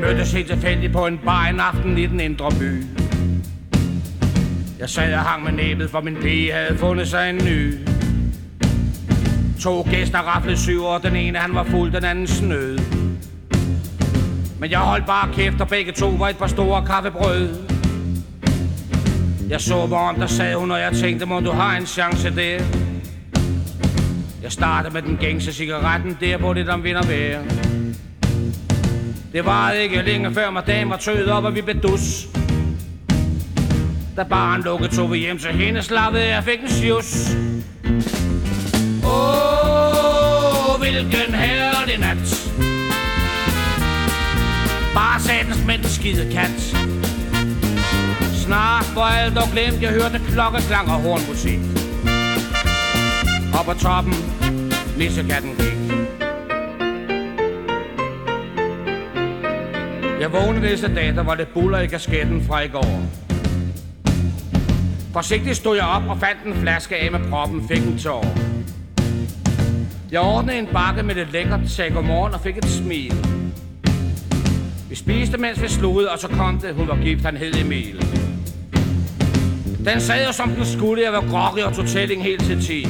mødtes helt tilfældigt på en bar en aften i den indre by. Jeg sad og hang med næbet, for min pige havde fundet sig en ny. To gæster raflede syv, år, den ene han var fuld, den anden snød. Men jeg holdt bare kæft, og begge to var et par store kaffebrød. Jeg så mig om, der sad hun, og jeg tænkte, må du har en chance der. Jeg startede med den gængse cigaretten, der på det, der vinder værd. Det var ikke længe før madame var tøet op, og vi blev dus. Da barn lukkede, tog vi hjem til hende, slappede jeg fik en sjus. Åh, oh, hvilken herlig nat. Bare satens mænd skide kat. Snart for alt og glemt, jeg hørte klokkeklang og hornmusik. Og på toppen, nissekatten gik. Jeg vågnede næste dag, der var det buller i kasketten fra i går. Forsigtigt stod jeg op og fandt en flaske af med proppen, fik en tår. Jeg ordnede en bakke med lidt lækkert, sagde godmorgen og fik et smil. Vi spiste, mens vi slugede, og så kom det, hun var gift, han hed Emil. Den sad jo som den skulle, jeg var groggy og tog tælling helt til 10.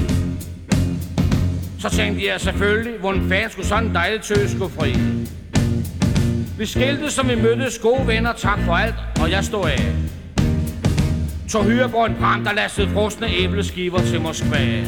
Så tænkte jeg selvfølgelig, hvordan fanden skulle sådan en dejlig tøs gå fri. Vi skilte, som vi mødtes gode venner, tak for alt, og jeg stod af. Tog hyre på en brand, der lastede frosne æbleskiver til Moskva.